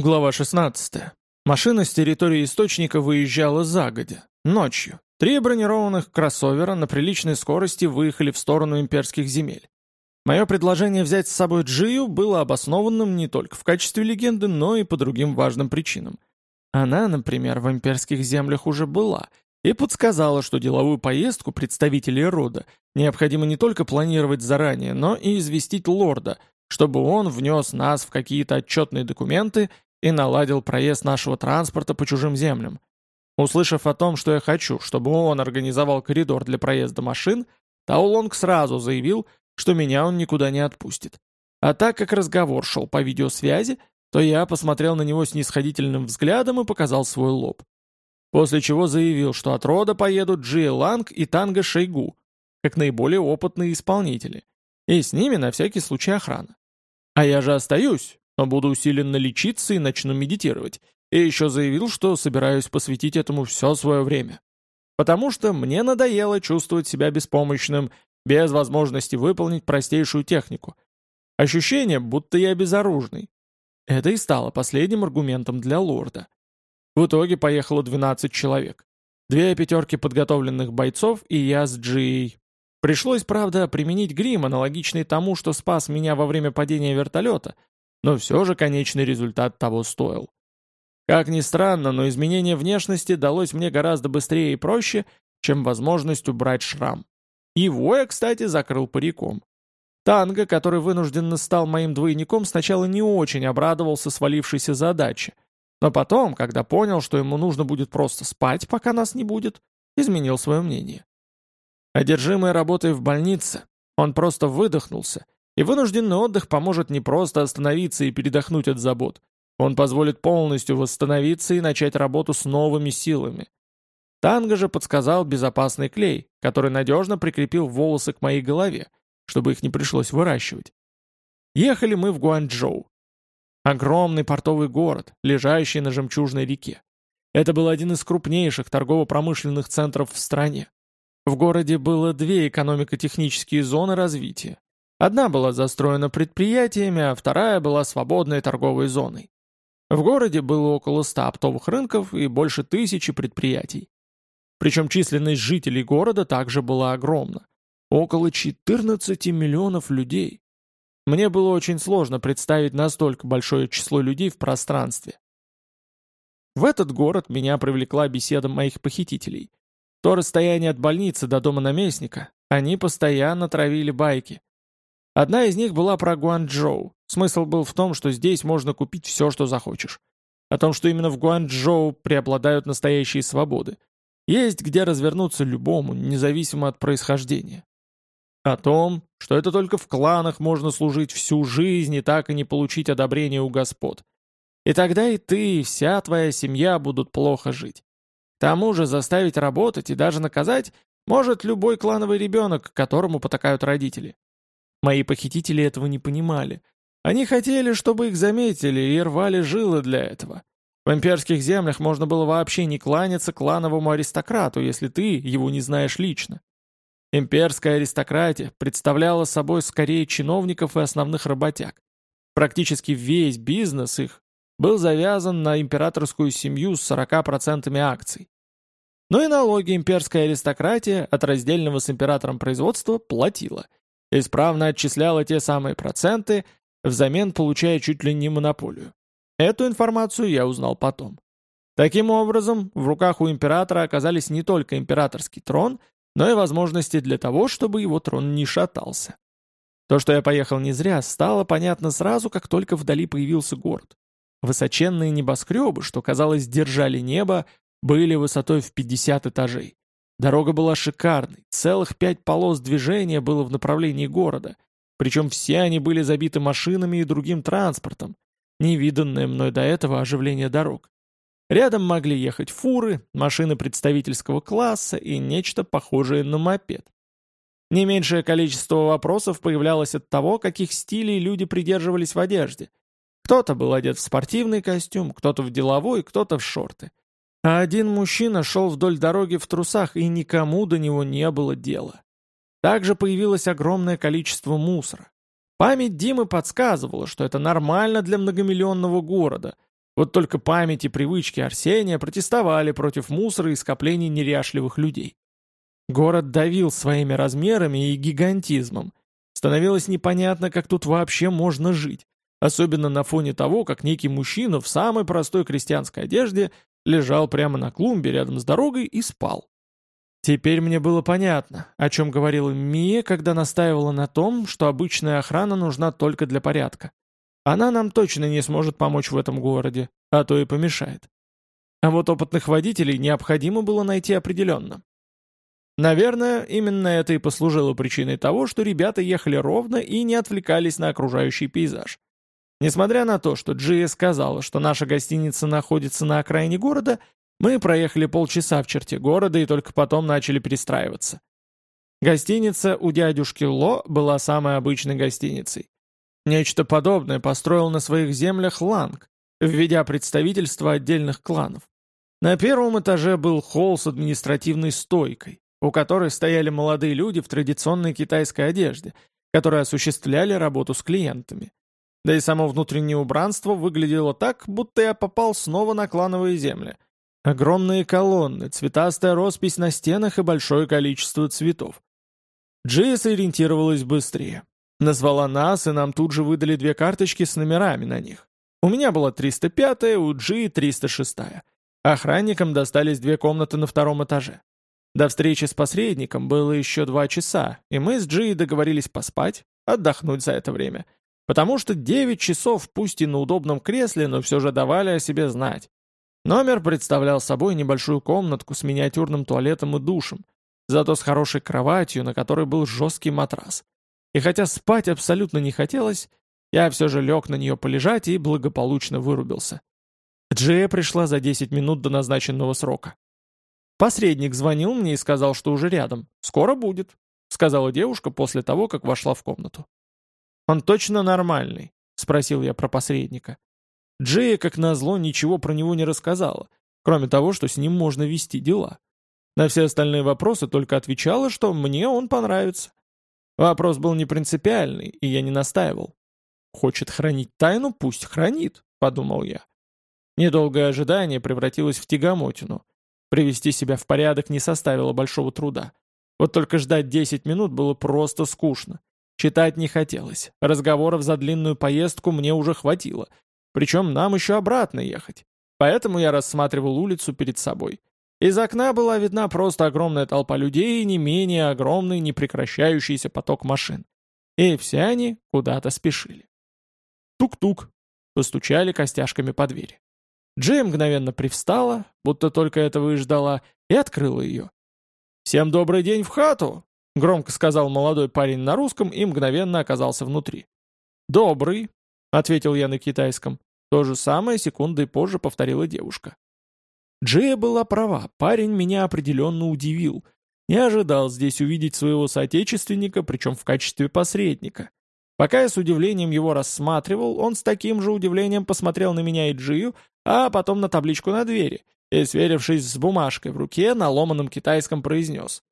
Глава 16. Машина с территории источника выезжала загодя, ночью. Три бронированных кроссовера на приличной скорости выехали в сторону имперских земель. Мое предложение взять с собой Джию было обоснованным не только в качестве легенды, но и по другим важным причинам. Она, например, в имперских землях уже была и подсказала, что деловую поездку представителей рода необходимо не только планировать заранее, но и известить лорда, чтобы он внес нас в какие-то отчетные документы и наладил проезд нашего транспорта по чужим землям. Услышав о том, что я хочу, чтобы он организовал коридор для проезда машин, Таулонг сразу заявил, что меня он никуда не отпустит. А так как разговор шел по видеосвязи, то я посмотрел на него с нисходительным взглядом и показал свой лоб. После чего заявил, что от рода поедут Джи Ланг и Танго Шейгу, как наиболее опытные исполнители, и с ними на всякий случай охрана. А я же остаюсь, но буду усиленно лечиться и начну медитировать. И еще заявил, что собираюсь посвятить этому все свое время. Потому что мне надоело чувствовать себя беспомощным, без возможности выполнить простейшую технику. Ощущение, будто я безоружный. Это и стало последним аргументом для лорда. В итоге поехало 12 человек. Две пятерки подготовленных бойцов и я с Джией. Пришлось, правда, применить грим, аналогичный тому, что спас меня во время падения вертолета, но все же конечный результат того стоил. Как ни странно, но изменение внешности далось мне гораздо быстрее и проще, чем возможность убрать шрам. Его я, кстати, закрыл париком. Танго, который вынужденно стал моим двойником, сначала не очень обрадовался свалившейся задаче, но потом, когда понял, что ему нужно будет просто спать, пока нас не будет, изменил свое мнение. Одержимый работой в больнице, он просто выдохнулся, и вынужденный отдых поможет не просто остановиться и передохнуть от забот, он позволит полностью восстановиться и начать работу с новыми силами. Танго же подсказал безопасный клей, который надежно прикрепил волосы к моей голове, чтобы их не пришлось выращивать. Ехали мы в Гуанчжоу. Огромный портовый город, лежащий на жемчужной реке. Это был один из крупнейших торгово-промышленных центров в стране. В городе было две экономико-технические зоны развития. Одна была застроена предприятиями, а вторая была свободной торговой зоной. В городе было около ста оптовых рынков и больше тысячи предприятий. Причем численность жителей города также была огромна. Около 14 миллионов людей. Мне было очень сложно представить настолько большое число людей в пространстве. В этот город меня привлекла беседа моих похитителей. То расстояние от больницы до дома наместника, они постоянно травили байки. Одна из них была про Гуанчжоу. Смысл был в том, что здесь можно купить все, что захочешь. О том, что именно в Гуанчжоу преобладают настоящие свободы. Есть где развернуться любому, независимо от происхождения. О том, что это только в кланах можно служить всю жизнь и так и не получить одобрения у господ. И тогда и ты, и вся твоя семья будут плохо жить. К тому же заставить работать и даже наказать может любой клановый ребенок, которому потакают родители. Мои похитители этого не понимали. Они хотели, чтобы их заметили и рвали жилы для этого. В имперских землях можно было вообще не кланяться клановому аристократу, если ты его не знаешь лично. Имперская аристократия представляла собой скорее чиновников и основных работяг. Практически весь бизнес их был завязан на императорскую семью с 40% акций. Но и налоги имперская аристократия от раздельного с императором производства платила. Исправно отчисляла те самые проценты, взамен получая чуть ли не монополию. Эту информацию я узнал потом. Таким образом, в руках у императора оказались не только императорский трон, но и возможности для того, чтобы его трон не шатался. То, что я поехал не зря, стало понятно сразу, как только вдали появился город. Высоченные небоскребы, что, казалось, держали небо, были высотой в 50 этажей. Дорога была шикарной, целых пять полос движения было в направлении города, причем все они были забиты машинами и другим транспортом, невиданное мной до этого оживление дорог. Рядом могли ехать фуры, машины представительского класса и нечто похожее на мопед. Не меньшее количество вопросов появлялось от того, каких стилей люди придерживались в одежде. Кто-то был одет в спортивный костюм, кто-то в деловой, кто-то в шорты. А один мужчина шел вдоль дороги в трусах, и никому до него не было дела. Также появилось огромное количество мусора. Память Димы подсказывала, что это нормально для многомиллионного города. Вот только память и привычки Арсения протестовали против мусора и скоплений неряшливых людей. Город давил своими размерами и гигантизмом. Становилось непонятно, как тут вообще можно жить, особенно на фоне того, как некий мужчина в самой простой крестьянской одежде лежал прямо на клумбе рядом с дорогой и спал. Теперь мне было понятно, о чем говорила Мия, когда настаивала на том, что обычная охрана нужна только для порядка. Она нам точно не сможет помочь в этом городе, а то и помешает. А вот опытных водителей необходимо было найти определенно. Наверное, именно это и послужило причиной того, что ребята ехали ровно и не отвлекались на окружающий пейзаж. Несмотря на то, что Джия сказала, что наша гостиница находится на окраине города, мы проехали полчаса в черте города и только потом начали перестраиваться. Гостиница у дядюшки Ло была самой обычной гостиницей. Нечто подобное построил на своих землях Ланг, введя представительство отдельных кланов. На первом этаже был холл с административной стойкой, у которой стояли молодые люди в традиционной китайской одежде, которые осуществляли работу с клиентами. Да и само внутреннее убранство выглядело так, будто я попал снова на клановые земли. Огромные колонны, цветастая роспись на стенах и большое количество цветов. Джия сориентировалась быстрее. Назвала нас, и нам тут же выдали две карточки с номерами на них. У меня была 305-я, у Джи 306-я. Охранникам достались две комнаты на втором этаже. До встречи с посредником было еще два часа, и мы с Джи договорились поспать, отдохнуть за это время. Потому что 9 часов, пусть и на удобном кресле, но все же давали о себе знать. Номер представлял собой небольшую комнатку с миниатюрным туалетом и душем, зато с хорошей кроватью, на которой был жесткий матрас. И хотя спать абсолютно не хотелось, я все же лег на нее полежать и благополучно вырубился. Джея пришла за 10 минут до назначенного срока. «Посредник звонил мне и сказал, что уже рядом. Скоро будет», — сказала девушка после того, как вошла в комнату. «Он точно нормальный?» — спросил я про посредника. Джея, как назло, ничего про него не рассказала, кроме того, что с ним можно вести дела. На все остальные вопросы только отвечала, что мне он понравится. Вопрос был не принципиальный, и я не настаивал. «Хочет хранить тайну, пусть хранит», — подумал я. Недолгое ожидание превратилось в тягомотину. Привести себя в порядок не составило большого труда. Вот только ждать 10 минут было просто скучно. Читать не хотелось. Разговоров за длинную поездку мне уже хватило. Причем нам еще обратно ехать. Поэтому я рассматривал улицу перед собой. Из окна была видна просто огромная толпа людей и не менее огромный непрекращающийся поток машин. И все они куда-то спешили. Тук-тук. Постучали костяшками по двери. Джей мгновенно привстала, будто только этого и ждала, и открыла ее. «Всем добрый день в хату!» — громко сказал молодой парень на русском и мгновенно оказался внутри. «Добрый», — ответил я на китайском. То же самое секундой позже повторила девушка. Джея была права, парень меня определенно удивил. Не ожидал здесь увидеть своего соотечественника, причем в качестве посредника. Пока я с удивлением его рассматривал, он с таким же удивлением посмотрел на меня и Джию, а потом на табличку на двери, и, сверившись с бумажкой в руке, на ломаном китайском произнес.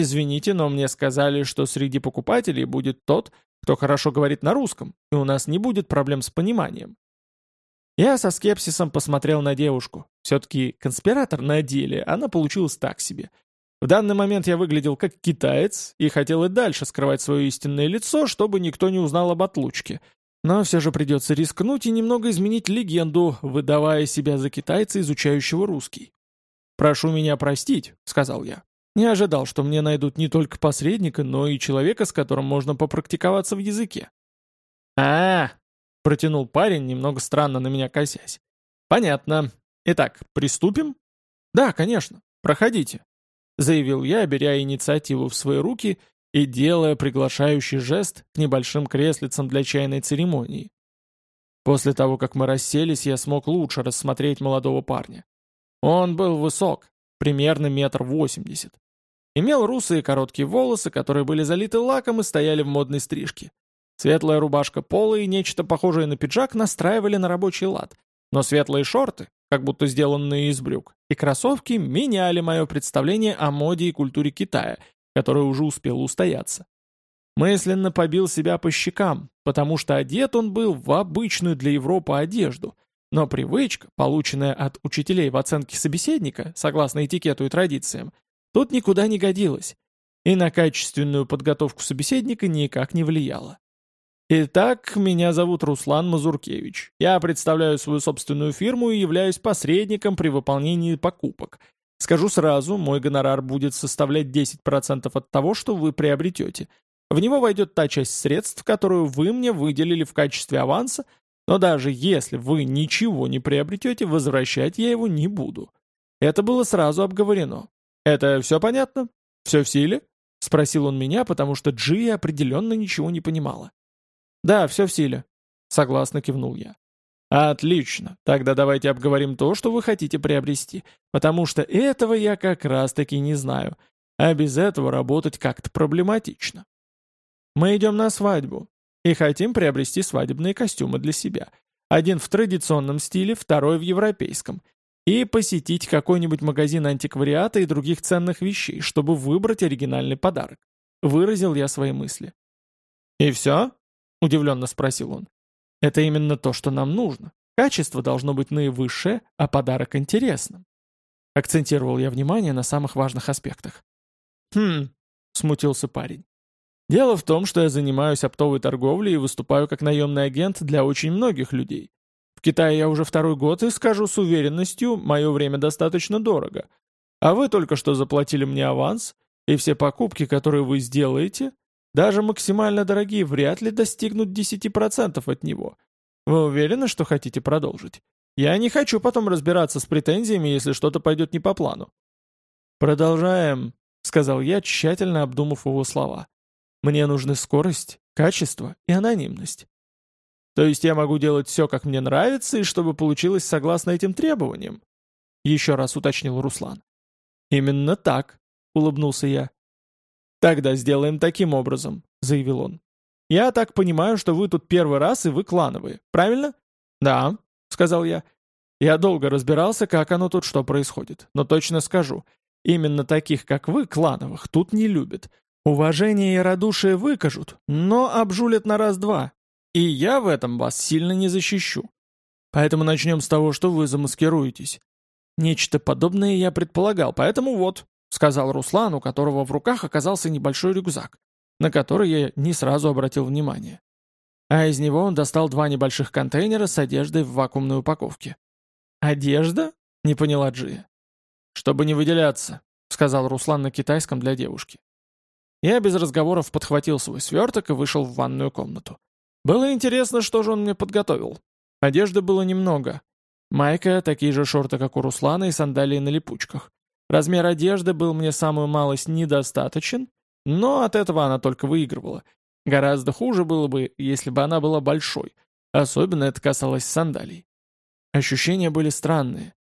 «Извините, но мне сказали, что среди покупателей будет тот, кто хорошо говорит на русском, и у нас не будет проблем с пониманием. Я со скепсисом посмотрел на девушку. Все-таки конспиратор на деле, она получилась так себе. В данный момент я выглядел как китаец и хотел и дальше скрывать свое истинное лицо, чтобы никто не узнал об отлучке. Но все же придется рискнуть и немного изменить легенду, выдавая себя за китайца, изучающего русский. «Прошу меня простить», — сказал я. Не ожидал, что мне найдут не только посредника, но и человека, с которым можно попрактиковаться в языке. а, -а, -а Протянул парень, немного странно на меня косясь. «Понятно. Итак, приступим?» «Да, конечно. Проходите», — заявил я, беря инициативу в свои руки и делая приглашающий жест к небольшим креслицам для чайной церемонии. После того, как мы расселись, я смог лучше рассмотреть молодого парня. Он был высок, примерно метр восемьдесят. Имел русые короткие волосы, которые были залиты лаком и стояли в модной стрижке. Светлая рубашка пола и нечто похожее на пиджак настраивали на рабочий лад, но светлые шорты, как будто сделанные из брюк, и кроссовки меняли мое представление о моде и культуре Китая, которая уже успела устояться. Мысленно побил себя по щекам, потому что одет он был в обычную для Европы одежду, но привычка, полученная от учителей в оценке собеседника, согласно этикету и традициям, тут никуда не годилась, и на качественную подготовку собеседника никак не влияла. Итак, меня зовут Руслан Мазуркевич. Я представляю свою собственную фирму и являюсь посредником при выполнении покупок. Скажу сразу, мой гонорар будет составлять 10% от того, что вы приобретете. В него войдет та часть средств, которую вы мне выделили в качестве аванса, но даже если вы ничего не приобретете, возвращать я его не буду. Это было сразу обговорено. Это все понятно? Все в силе? Спросил он меня, потому что Джия определенно ничего не понимала. «Да, все в силе», — согласно кивнул я. «Отлично. Тогда давайте обговорим то, что вы хотите приобрести, потому что этого я как раз-таки не знаю, а без этого работать как-то проблематично. Мы идем на свадьбу и хотим приобрести свадебные костюмы для себя. Один в традиционном стиле, второй в европейском. И посетить какой-нибудь магазин антиквариата и других ценных вещей, чтобы выбрать оригинальный подарок. Выразил я свои мысли. «И все?» — удивленно спросил он. «Это именно то, что нам нужно. Качество должно быть наивысшее, а подарок интересным». Акцентировал я внимание на самых важных аспектах. «Хм», — смутился парень. «Дело в том, что я занимаюсь оптовой торговлей и выступаю как наемный агент для очень многих людей. В Китае я уже второй год и скажу с уверенностью, мое время достаточно дорого. А вы только что заплатили мне аванс, и все покупки, которые вы сделаете, даже максимально дорогие вряд ли достигнут 10% от него. Вы уверены, что хотите продолжить? Я не хочу потом разбираться с претензиями, если что-то пойдет не по плану. «Продолжаем», — сказал я, тщательно обдумав его слова. «Мне нужны скорость, качество и анонимность. То есть я могу делать все, как мне нравится, и чтобы получилось согласно этим требованиям?» Еще раз уточнил Руслан. «Именно так», — улыбнулся я. «Тогда сделаем таким образом», — заявил он. «Я так понимаю, что вы тут первый раз и вы клановые, правильно?» «Да», — сказал я. «Я долго разбирался, как оно тут что происходит, но точно скажу. Именно таких, как вы, клановых, тут не любят. Уважение и радушие выкажут, но обжулят на раз-два. И я в этом вас сильно не защищу. Поэтому начнем с того, что вы замаскируетесь. Нечто подобное я предполагал, поэтому вот, сказал Руслан, у которого в руках оказался небольшой рюкзак, на который я не сразу обратил внимание. А из него он достал два небольших контейнера с одеждой в вакуумной упаковке. «Одежда?» — не поняла Джия. «Чтобы не выделяться», — сказал Руслан на китайском для девушки. Я без разговоров подхватил свой сверток и вышел в ванную комнату. Было интересно, что же он мне подготовил. Одежды было немного. Майка, такие же шорты, как у Руслана, и сандалии на липучках. Размер одежды был мне самую малость недостаточен, но от этого она только выигрывала. Гораздо хуже было бы, если бы она была большой. Особенно это касалось сандалий. Ощущения были странные.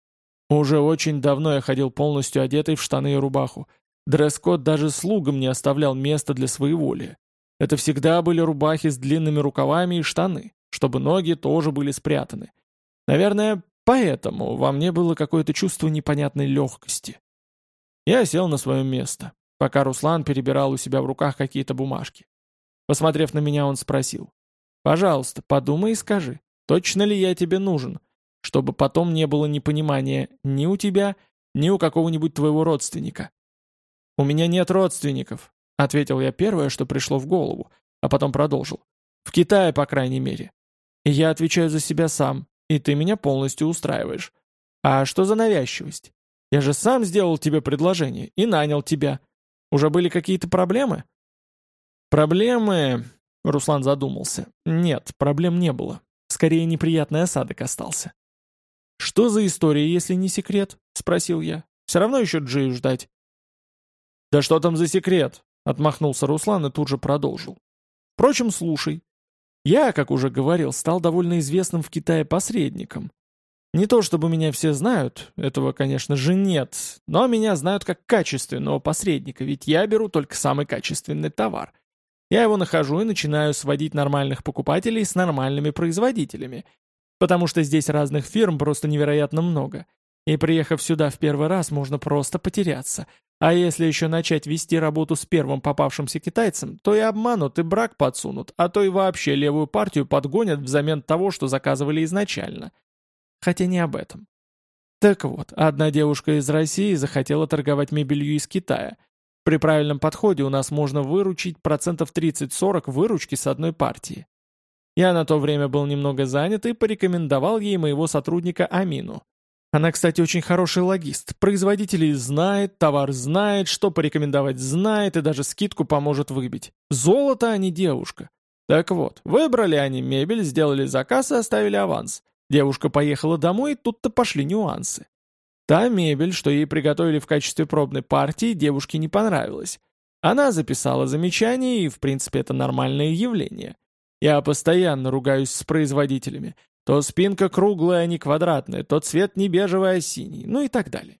Уже очень давно я ходил полностью одетый в штаны и рубаху. Дресс-код даже слугам не оставлял места для своеволия. Это всегда были рубахи с длинными рукавами и штаны, чтобы ноги тоже были спрятаны. Наверное, поэтому во мне было какое-то чувство непонятной легкости. Я сел на свое место, пока Руслан перебирал у себя в руках какие-то бумажки. Посмотрев на меня, он спросил. «Пожалуйста, подумай и скажи, точно ли я тебе нужен, чтобы потом не было непонимания ни у тебя, ни у какого-нибудь твоего родственника?» «У меня нет родственников», — ответил я первое, что пришло в голову, а потом продолжил. «В Китае, по крайней мере. И я отвечаю за себя сам, и ты меня полностью устраиваешь. А что за навязчивость? Я же сам сделал тебе предложение и нанял тебя. Уже были какие-то проблемы?» «Проблемы...» — Руслан задумался. «Нет, проблем не было. Скорее, неприятный осадок остался». «Что за история, если не секрет?» — спросил я. «Все равно еще Джею ждать». «Да что там за секрет?» — отмахнулся Руслан и тут же продолжил. «Впрочем, слушай. Я, как уже говорил, стал довольно известным в Китае посредником. Не то чтобы меня все знают, этого, конечно же, нет, но меня знают как качественного посредника, ведь я беру только самый качественный товар. Я его нахожу и начинаю сводить нормальных покупателей с нормальными производителями, потому что здесь разных фирм просто невероятно много. И приехав сюда в первый раз, можно просто потеряться. А если еще начать вести работу с первым попавшимся китайцем, то и обманут, и брак подсунут, а то и вообще левую партию подгонят взамен того, что заказывали изначально. хотя не об этом. Так вот, одна девушка из России захотела торговать мебелью из Китая. При правильном подходе у нас можно выручить процентов 30-40 выручки с одной партии. Я на то время был немного занят и порекомендовал ей моего сотрудника Амину. Она, кстати, очень хороший логист. Производителей знает, товар знает, что порекомендовать знает и даже скидку поможет выбить. Золото, а не девушка. Так вот, выбрали они мебель, сделали заказ и оставили аванс. Девушка поехала домой, и тут-то пошли нюансы. Та мебель, что ей приготовили в качестве пробной партии, девушке не понравилась. Она записала замечание, и в принципе это нормальное явление. Я постоянно ругаюсь с производителями. То спинка круглая, а не квадратная, то цвет не бежевый, а синий, ну и так далее.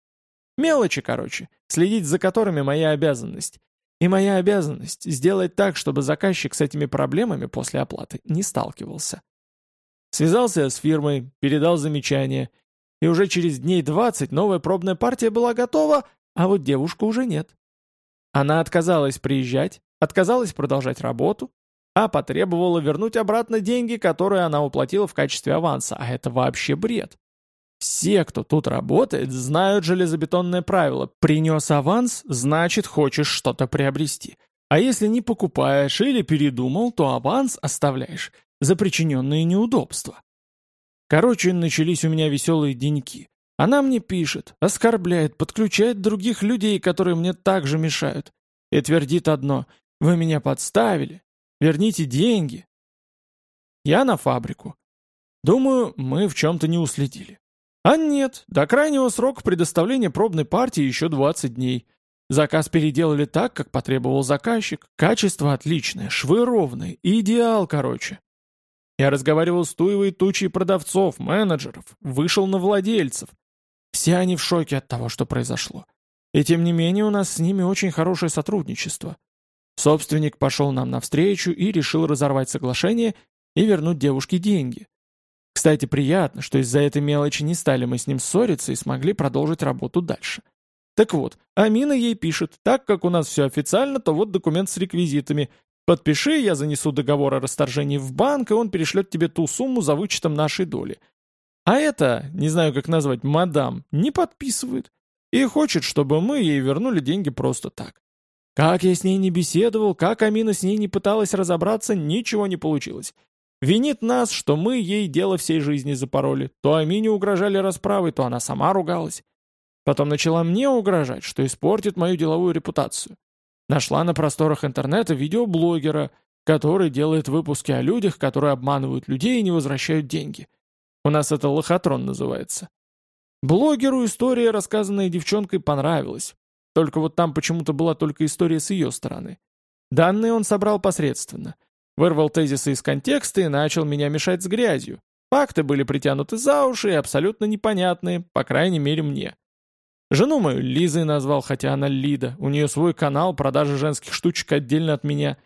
Мелочи, короче, следить за которыми моя обязанность. И моя обязанность — сделать так, чтобы заказчик с этими проблемами после оплаты не сталкивался. Связался с фирмой, передал замечание, и уже через дней 20 новая пробная партия была готова, а вот девушка уже нет. Она отказалась приезжать, отказалась продолжать работу, а потребовала вернуть обратно деньги, которые она уплатила в качестве аванса, а это вообще бред. Все, кто тут работает, знают железобетонное правило «принес аванс, значит хочешь что-то приобрести». А если не покупаешь или передумал, то аванс оставляешь за причиненные неудобства. Короче, начались у меня веселые деньки. Она мне пишет, оскорбляет, подключает других людей, которые мне также мешают. И твердит одно «Вы меня подставили, верните деньги». Я на фабрику. Думаю, мы в чем-то не уследили. А нет, до крайнего срока предоставления пробной партии еще 20 дней. Заказ переделали так, как потребовал заказчик. Качество отличное, швы ровные, идеал, короче. Я разговаривал с туевой тучей продавцов, менеджеров, вышел на владельцев. Все они в шоке от того, что произошло. И тем не менее у нас с ними очень хорошее сотрудничество. Собственник пошел нам навстречу и решил разорвать соглашение и вернуть девушке деньги. Кстати, приятно, что из-за этой мелочи не стали мы с ним ссориться и смогли продолжить работу дальше. Так вот, Амина ей пишет, так как у нас все официально, то вот документ с реквизитами, Подпиши, я занесу договор о расторжении в банк, и он перешлет тебе ту сумму за вычетом нашей доли. А это, не знаю как назвать, мадам, не подписывает. И хочет, чтобы мы ей вернули деньги просто так. Как я с ней не беседовал, как Амина с ней не пыталась разобраться, ничего не получилось. Винит нас, что мы ей дело всей жизни запороли. То Амине угрожали расправой, то она сама ругалась. Потом начала мне угрожать, что испортит мою деловую репутацию. Нашла на просторах интернета видеоблогера, который делает выпуски о людях, которые обманывают людей и не возвращают деньги. У нас это лохотрон называется. Блогеру история, рассказанная девчонкой, понравилась. Только вот там почему-то была только история с ее стороны. Данные он собрал посредственно. Вырвал тезисы из контекста и начал меня мешать с грязью. Факты были притянуты за уши и абсолютно непонятные, по крайней мере мне. Жену мою Лизой назвал, хотя она Лида. У нее свой канал продажи женских штучек отдельно от меня.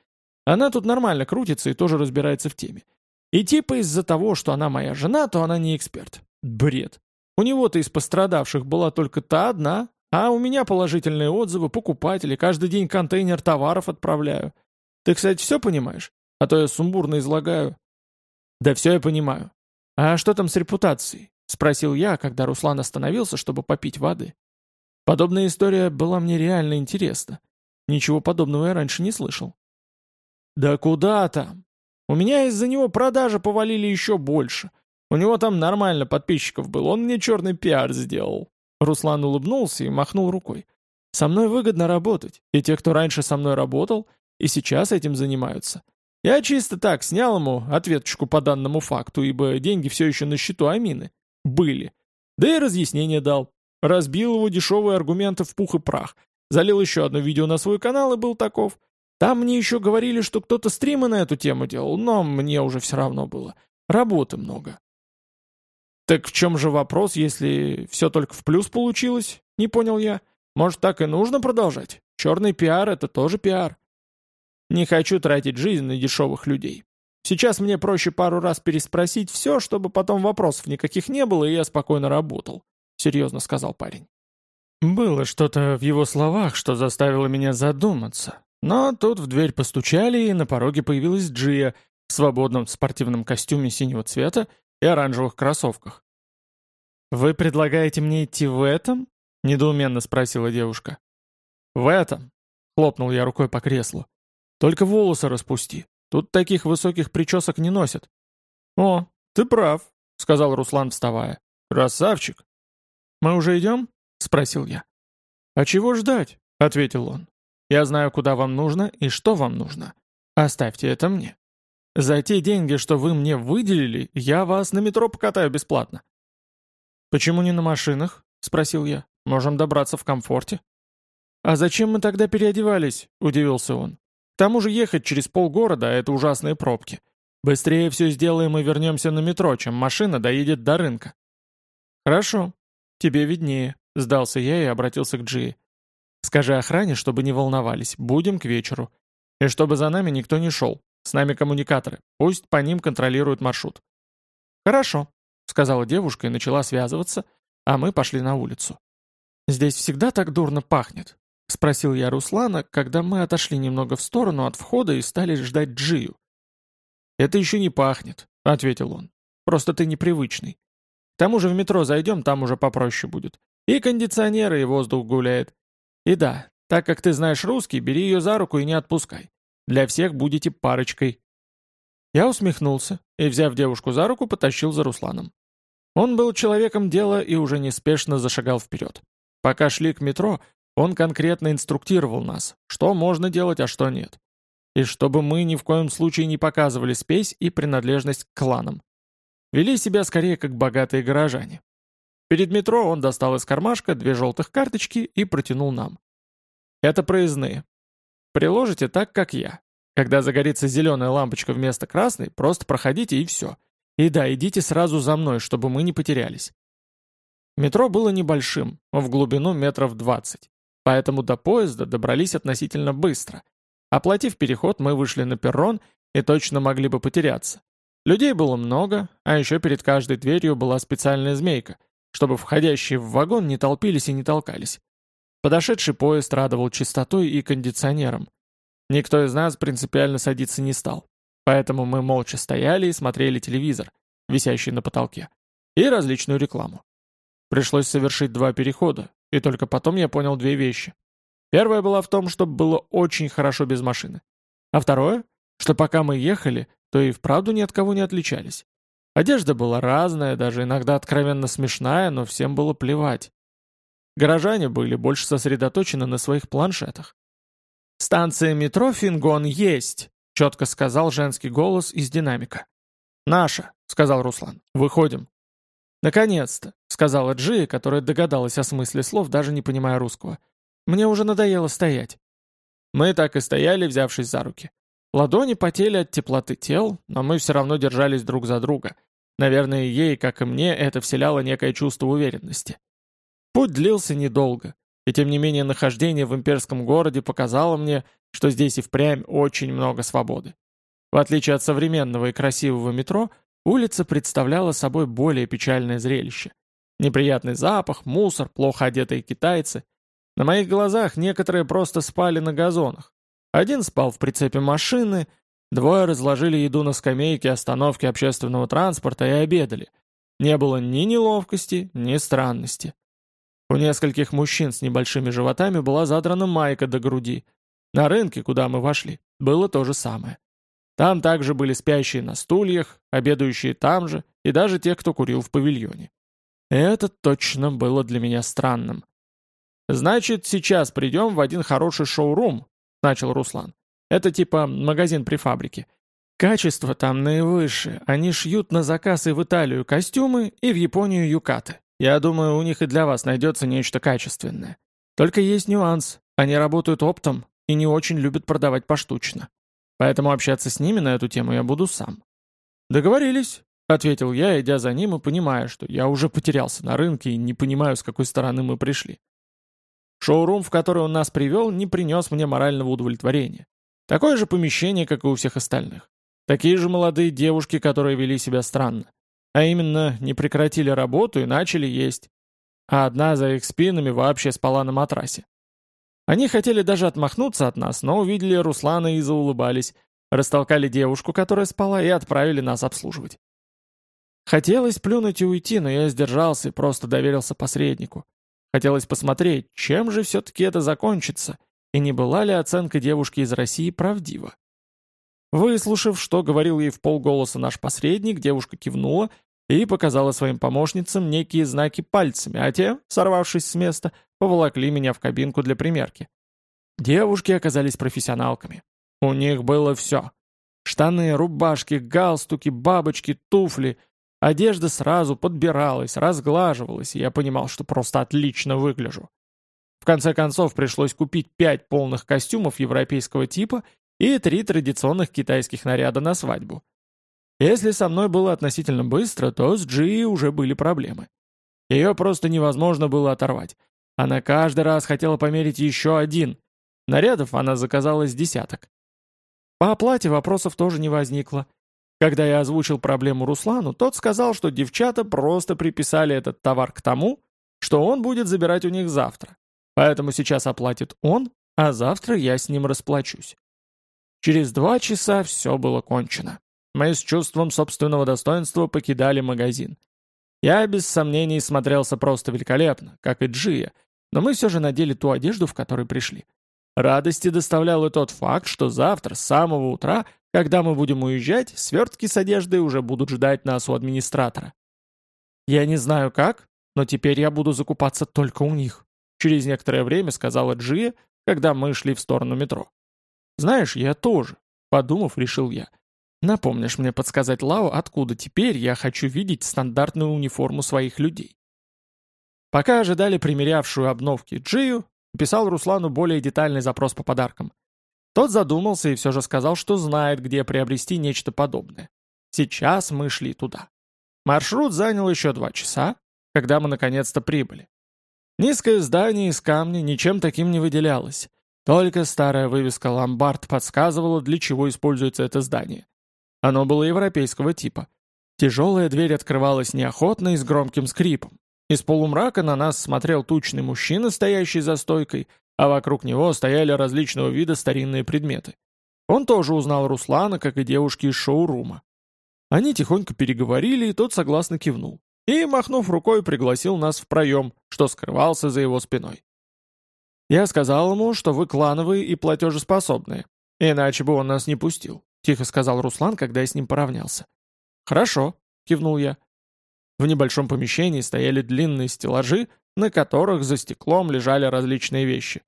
Она тут нормально крутится и тоже разбирается в теме. И типа из-за того, что она моя жена, то она не эксперт. Бред. У него-то из пострадавших была только та одна, а у меня положительные отзывы, покупатели, каждый день контейнер товаров отправляю. Ты, кстати, все понимаешь? А то я сумбурно излагаю. Да все я понимаю. А что там с репутацией? Спросил я, когда Руслан остановился, чтобы попить воды. Подобная история была мне реально интересна. Ничего подобного я раньше не слышал. Да куда там? У меня из-за него продажи повалили еще больше. У него там нормально подписчиков было, он мне черный пиар сделал. Руслан улыбнулся и махнул рукой. Со мной выгодно работать, и те, кто раньше со мной работал, и сейчас этим занимаются. Я чисто так снял ему ответочку по данному факту, ибо деньги все еще на счету Амины. Были. Да и разъяснение дал. Разбил его дешевые аргументы в пух и прах. Залил еще одно видео на свой канал и был таков. Там мне еще говорили, что кто-то стримы на эту тему делал, но мне уже все равно было. Работы много. Так в чем же вопрос, если все только в плюс получилось? Не понял я. Может, так и нужно продолжать? Черный пиар — это тоже пиар. Не хочу тратить жизнь на дешевых людей. Сейчас мне проще пару раз переспросить все, чтобы потом вопросов никаких не было, и я спокойно работал. — серьезно сказал парень. Было что-то в его словах, что заставило меня задуматься. Но тут в дверь постучали, и на пороге появилась Джия в свободном спортивном костюме синего цвета и оранжевых кроссовках. «Вы предлагаете мне идти в этом?» — недоуменно спросила девушка. «В этом», — хлопнул я рукой по креслу. «Только волосы распусти. Тут таких высоких причесок не носят». «О, ты прав», — сказал Руслан, вставая. «Красавчик!» «Мы уже идем?» — спросил я. «А чего ждать?» — ответил он. «Я знаю, куда вам нужно и что вам нужно. Оставьте это мне. За те деньги, что вы мне выделили, я вас на метро покатаю бесплатно». «Почему не на машинах?» — спросил я. «Можем добраться в комфорте». «А зачем мы тогда переодевались?» — удивился он. «К тому же ехать через полгорода — это ужасные пробки. Быстрее все сделаем и вернемся на метро, чем машина доедет до рынка». «Хорошо. Тебе виднее», — сдался я и обратился к Джи. «Скажи охране, чтобы не волновались. Будем к вечеру. И чтобы за нами никто не шел. С нами коммуникаторы. Пусть по ним контролируют маршрут». «Хорошо», — сказала девушка и начала связываться, а мы пошли на улицу. «Здесь всегда так дурно пахнет?» — спросил я Руслана, когда мы отошли немного в сторону от входа и стали ждать Джию. «Это еще не пахнет», — ответил он. «Просто ты непривычный. К тому же в метро зайдем, там уже попроще будет. И кондиционеры, и воздух гуляет. И да, так как ты знаешь русский, бери ее за руку и не отпускай. Для всех будете парочкой». Я усмехнулся и, взяв девушку за руку, потащил за Русланом. Он был человеком дела и уже неспешно зашагал вперед. Пока шли к метро, он конкретно инструктировал нас, что можно делать, а что нет. И чтобы мы ни в коем случае не показывали спесь и принадлежность к кланам. Вели себя скорее как богатые горожане. Перед метро он достал из кармашка две желтых карточки и протянул нам. Это проездные. Приложите так, как я. Когда загорится зеленая лампочка вместо красной, просто проходите и все. И да, идите сразу за мной, чтобы мы не потерялись. Метро было небольшим, в глубину метров двадцать. Поэтому до поезда добрались относительно быстро. Оплатив переход, мы вышли на перрон и точно могли бы потеряться. Людей было много, а еще перед каждой дверью была специальная змейка, чтобы входящие в вагон не толпились и не толкались. Подошедший поезд радовал чистотой и кондиционером. Никто из нас принципиально садиться не стал. Поэтому мы молча стояли и смотрели телевизор, висящий на потолке, и различную рекламу. Пришлось совершить два перехода, и только потом я понял две вещи. Первая была в том, что было очень хорошо без машины. А второе, что пока мы ехали, то и вправду ни от кого не отличались. Одежда была разная, даже иногда откровенно смешная, но всем было плевать. Горожане были больше сосредоточены на своих планшетах. «Станция метро Фингон есть», — четко сказал женский голос из динамика. «Наша», — сказал Руслан. «Выходим». «Наконец-то», — сказала Джи, которая догадалась о смысле слов, даже не понимая русского. «Мне уже надоело стоять». Мы так и стояли, взявшись за руки. Ладони потели от теплоты тел, но мы все равно держались друг за друга. Наверное, ей, как и мне, это вселяло некое чувство уверенности. Путь длился недолго, и тем не менее нахождение в имперском городе показало мне, что здесь и впрямь очень много свободы. В отличие от современного и красивого метро, улица представляла собой более печальное зрелище. Неприятный запах, мусор, плохо одетые китайцы. На моих глазах некоторые просто спали на газонах, один спал в прицепе машины, двое разложили еду на скамейке остановки общественного транспорта и обедали. Не было ни неловкости, ни странности. У нескольких мужчин с небольшими животами была задрана майка до груди. На рынке, куда мы вошли, было то же самое. Там также были спящие на стульях, обедающие там же, и даже те, кто курил в павильоне. Это точно было для меня странным. «Значит, сейчас придем в один хороший шоурум, начал Руслан. «Это типа магазин при фабрике. Качество там наивысшее. Они шьют на заказ и в Италию костюмы, и в Японию юкаты. Я думаю, у них и для вас найдется нечто качественное. Только есть нюанс. Они работают оптом и не очень любят продавать поштучно. Поэтому общаться с ними на эту тему я буду сам». «Договорились», — ответил я, идя за ним и понимая, что я уже потерялся на рынке и не понимаю, с какой стороны мы пришли. Шоурум, в который он нас привел, не принес мне морального удовлетворения. Такое же помещение, как и у всех остальных. Такие же молодые девушки, которые вели себя странно. А именно, не прекратили работу и начали есть. А одна за их спинами вообще спала на матрасе. Они хотели даже отмахнуться от нас, но увидели Руслана и заулыбались, растолкали девушку, которая спала, и отправили нас обслуживать. Хотелось плюнуть и уйти, но я сдержался и просто доверился посреднику. Хотелось посмотреть, чем же все-таки это закончится, и не была ли оценка девушки из России правдива. Выслушав, что говорил ей в полголоса наш посредник, девушка кивнула и показала своим помощницам некие знаки пальцами, а те, сорвавшись с места, поволокли меня в кабинку для примерки. Девушки оказались профессионалками. У них было все. Штаны, рубашки, галстуки, бабочки, туфли. Одежда сразу подбиралась, разглаживалась, и я понимал, что просто отлично выгляжу. В конце концов, пришлось купить пять полных костюмов европейского типа и три традиционных китайских наряда на свадьбу. Если со мной было относительно быстро, то с Джи уже были проблемы. Ее просто невозможно было оторвать. Она каждый раз хотела померить еще один. Нарядов она заказала с десяток. По оплате вопросов тоже не возникло. Когда я озвучил проблему Руслану, тот сказал, что девчата просто приписали этот товар к тому, что он будет забирать у них завтра. Поэтому сейчас оплатит он, а завтра я с ним расплачусь. Через два часа все было кончено. Мы с чувством собственного достоинства покидали магазин. Я без сомнений смотрелся просто великолепно, как и Джия, но мы все же надели ту одежду, в которой пришли. Радости доставлял и тот факт, что завтра, с самого утра, когда мы будем уезжать, свертки с одеждой уже будут ждать нас у администратора. Я не знаю как, но теперь я буду закупаться только у них. Через некоторое время сказала Джия, когда мы шли в сторону метро. Знаешь, я тоже, подумав, решил я. Напомнишь мне подсказать Лао, откуда теперь я хочу видеть стандартную униформу своих людей. Пока ожидали примерявшую обновки Джию, писал Руслану более детальный запрос по подаркам. Тот задумался и все же сказал, что знает, где приобрести нечто подобное. Сейчас мы шли туда. Маршрут занял еще два часа, когда мы наконец-то прибыли. Низкое здание из камня ничем таким не выделялось. Только старая вывеска «Ломбард» подсказывала, для чего используется это здание. Оно было европейского типа. Тяжелая дверь открывалась неохотно и с громким скрипом. Из полумрака на нас смотрел тучный мужчина, стоящий за стойкой, а вокруг него стояли различного вида старинные предметы. Он тоже узнал Руслана, как и девушки из шоурума. Они тихонько переговорили, и тот согласно кивнул. И, махнув рукой, пригласил нас в проем, что скрывался за его спиной. Я сказал ему, что вы клановые и платежеспособные, иначе бы он нас не пустил. Тихо сказал Руслан, когда я с ним поравнялся. «Хорошо», — кивнул я. В небольшом помещении стояли длинные стеллажи, на которых за стеклом лежали различные вещи.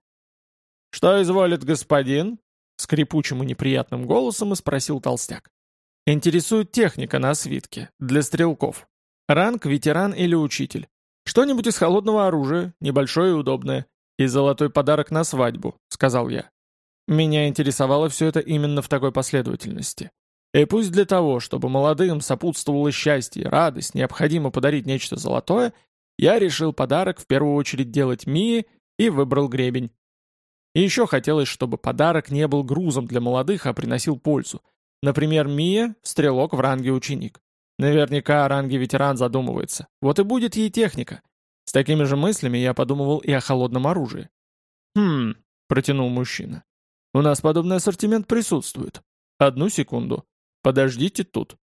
«Что изволит господин?» — скрипучим и неприятным голосом и спросил толстяк. «Интересует техника на свитке, для стрелков. Ранг, ветеран или учитель. Что-нибудь из холодного оружия, небольшое и удобное. И золотой подарок на свадьбу», — сказал я. Меня интересовало все это именно в такой последовательности. И пусть для того, чтобы молодым сопутствовало счастье и радость, необходимо подарить нечто золотое, я решил подарок в первую очередь делать Мии и выбрал гребень. И еще хотелось, чтобы подарок не был грузом для молодых, а приносил пользу. Например, Мия — стрелок в ранге ученик. Наверняка о ранге ветеран задумывается. Вот и будет ей техника. С такими же мыслями я подумывал и о холодном оружии. «Хм», — протянул мужчина. У нас подобный ассортимент присутствует. Одну секунду. Подождите тут.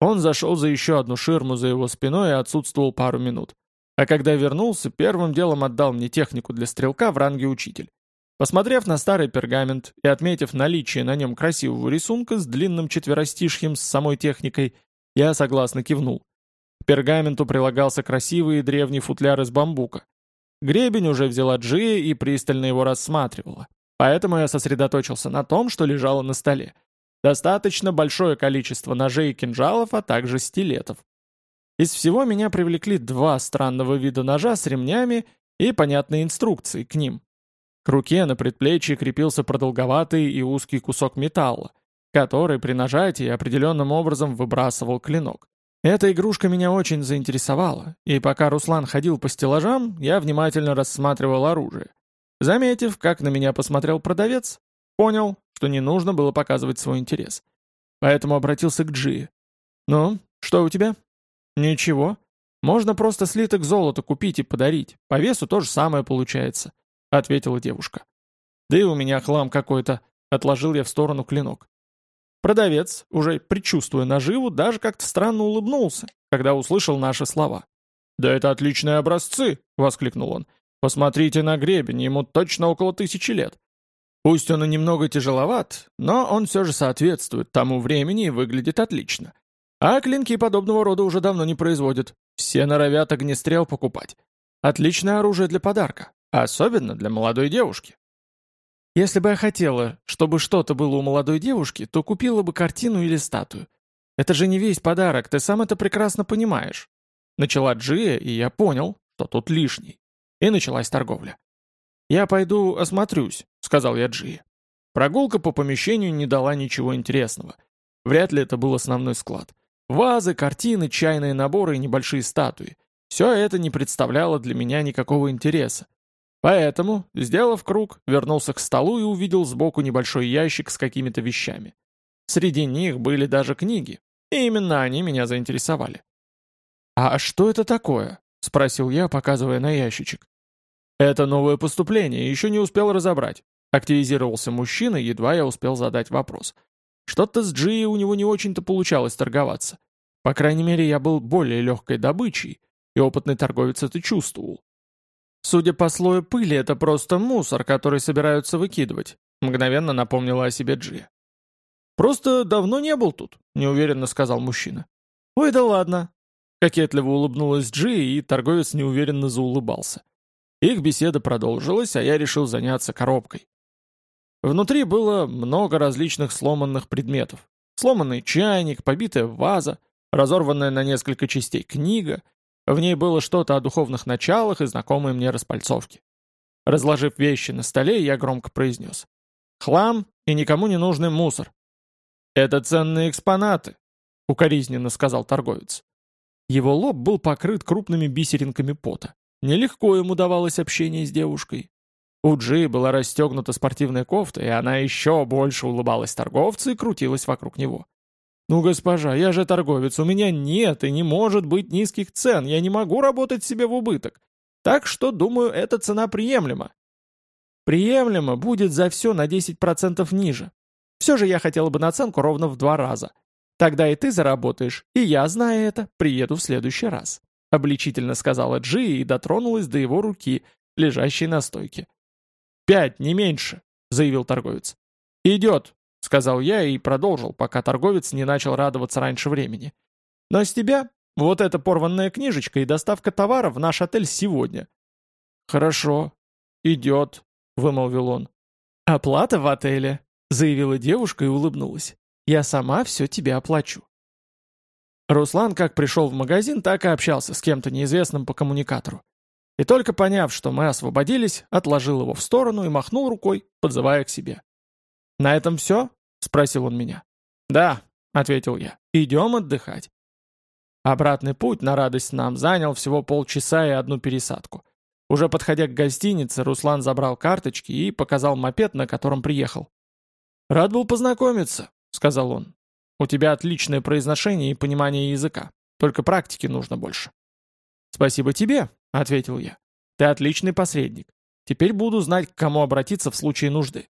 Он зашел за еще одну ширму за его спиной и отсутствовал пару минут. А когда вернулся, первым делом отдал мне технику для стрелка в ранге учитель. Посмотрев на старый пергамент и отметив наличие на нем красивого рисунка с длинным четверостишьем с самой техникой, я согласно кивнул. К пергаменту прилагался красивый и древний футляр из бамбука. Гребень уже взяла Джия и пристально его рассматривала. Поэтому я сосредоточился на том, что лежало на столе. Достаточно большое количество ножей и кинжалов, а также стилетов. Из всего меня привлекли два странного вида ножа с ремнями и понятные инструкции к ним. К руке на предплечье крепился продолговатый и узкий кусок металла, который при нажатии определенным образом выбрасывал клинок. Эта игрушка меня очень заинтересовала, и пока Руслан ходил по стеллажам, я внимательно рассматривал оружие. Заметив, как на меня посмотрел продавец, понял, что не нужно было показывать свой интерес. Поэтому обратился к Джи. «Ну, что у тебя?» «Ничего. Можно просто слиток золота купить и подарить. По весу то же самое получается», — ответила девушка. «Да и у меня хлам какой-то», — отложил я в сторону клинок. Продавец, уже предчувствуя наживу, даже как-то странно улыбнулся, когда услышал наши слова. «Да это отличные образцы!» — воскликнул он. «Посмотрите на гребень, ему точно около тысячи лет. Пусть он и немного тяжеловат, но он все же соответствует тому времени и выглядит отлично. А клинки подобного рода уже давно не производят. Все норовят огнестрел покупать. Отличное оружие для подарка, особенно для молодой девушки. Если бы я хотела, чтобы что-то было у молодой девушки, то купила бы картину или статую. Это же не весь подарок, ты сам это прекрасно понимаешь. Начала Джия, и я понял, что тут лишний. И началась торговля. «Я пойду осмотрюсь», — сказал я Джии. Прогулка по помещению не дала ничего интересного. Вряд ли это был основной склад. Вазы, картины, чайные наборы и небольшие статуи. Все это не представляло для меня никакого интереса. Поэтому, сделав круг, вернулся к столу и увидел сбоку небольшой ящик с какими-то вещами. Среди них были даже книги, и именно они меня заинтересовали. «А что это такое?» — спросил я, показывая на ящичек. «Это новое поступление, еще не успел разобрать». Активизировался мужчина, едва я успел задать вопрос. Что-то с Джи у него не очень-то получалось торговаться. По крайней мере, я был более легкой добычей, и опытный торговец это чувствовал. Судя по слою пыли, это просто мусор, который собираются выкидывать, мгновенно напомнила о себе Джи. «Просто давно не был тут», — неуверенно сказал мужчина. «Ой, да ладно». Кокетливо улыбнулась Джи, и торговец неуверенно заулыбался. Их беседа продолжилась, а я решил заняться коробкой. Внутри было много различных сломанных предметов. Сломанный чайник, побитая ваза, разорванная на несколько частей книга. В ней было что-то о духовных началах и знакомые мне распальцовки. Разложив вещи на столе, я громко произнес. «Хлам и никому не нужный мусор». «Это ценные экспонаты», — укоризненно сказал торговец. Его лоб был покрыт крупными бисеринками пота. Нелегко ему давалось общение с девушкой. У Джи была расстегнута спортивная кофта, и она еще больше улыбалась торговцу и крутилась вокруг него. «Ну, госпожа, я же торговец, у меня нет и не может быть низких цен, я не могу работать себе в убыток. Так что, думаю, эта цена приемлема». «Приемлемо будет за все на 10% ниже. Все же я хотела бы наценку ровно в два раза. Тогда и ты заработаешь, и я, зная это, приеду в следующий раз». — обличительно сказала Джи и дотронулась до его руки, лежащей на стойке. «Пять, не меньше», — заявил торговец. «Идет», — сказал я и продолжил, пока торговец не начал радоваться раньше времени. «Но с тебя вот эта порванная книжечка и доставка товара в наш отель сегодня». «Хорошо, идет», — вымолвил он. «Оплата в отеле», — заявила девушка и улыбнулась. «Я сама все тебе оплачу». Руслан как пришел в магазин, так и общался с кем-то неизвестным по коммуникатору. И только поняв, что мы освободились, отложил его в сторону и махнул рукой, подзывая к себе. «На этом все?» — спросил он меня. «Да», — ответил я, — «идем отдыхать». Обратный путь на радость нам занял всего полчаса и одну пересадку. Уже подходя к гостинице, Руслан забрал карточки и показал мопед, на котором приехал. «Рад был познакомиться», — сказал он. У тебя отличное произношение и понимание языка. Только практики нужно больше». «Спасибо тебе», — ответил я. «Ты отличный посредник. Теперь буду знать, к кому обратиться в случае нужды».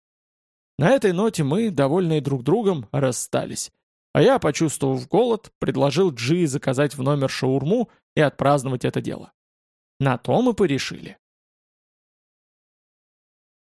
На этой ноте мы, довольные друг другом, расстались. А я, почувствовав голод, предложил Джи заказать в номер шаурму и отпраздновать это дело. На то мы порешили.